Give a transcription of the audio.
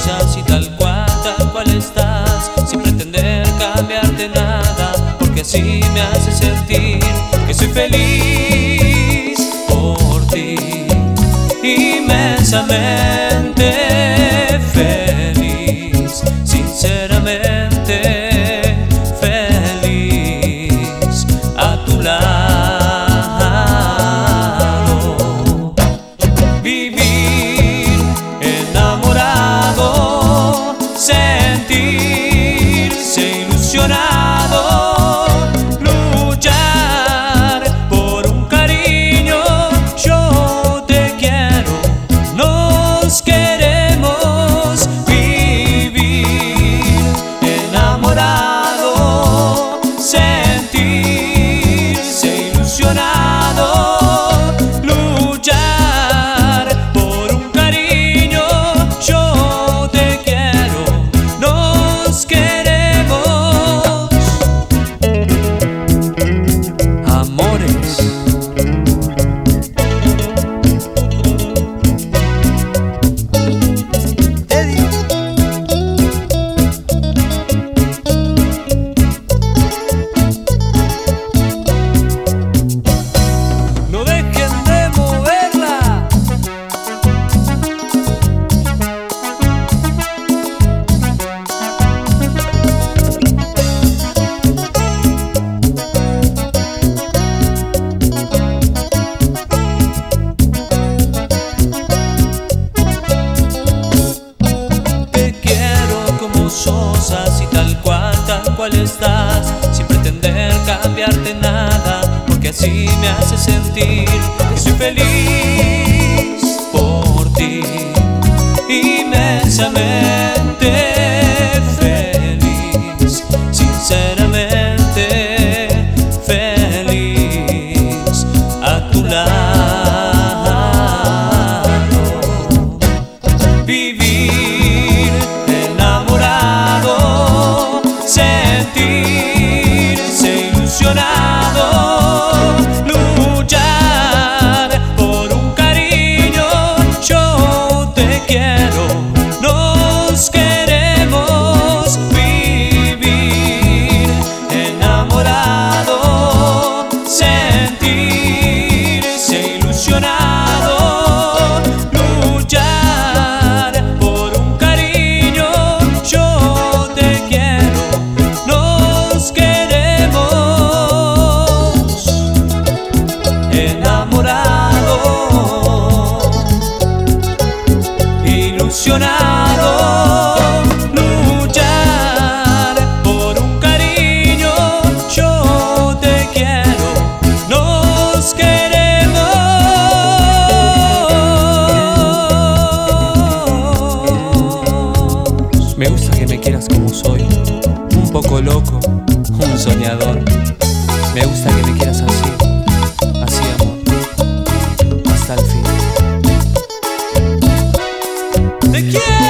cosas así tal cual, tal cual estás, sin pretender cambiarte nada, porque así me hace sentir que soy feliz por ti, inmensamente. corazón. estás, sin pretender cambiarte nada, porque así me hace sentir que soy feliz por ti, inmensamente. sentirse ilusionado. soñador. Me gusta que me quieras así, así amor, hasta el fin. Te quiero.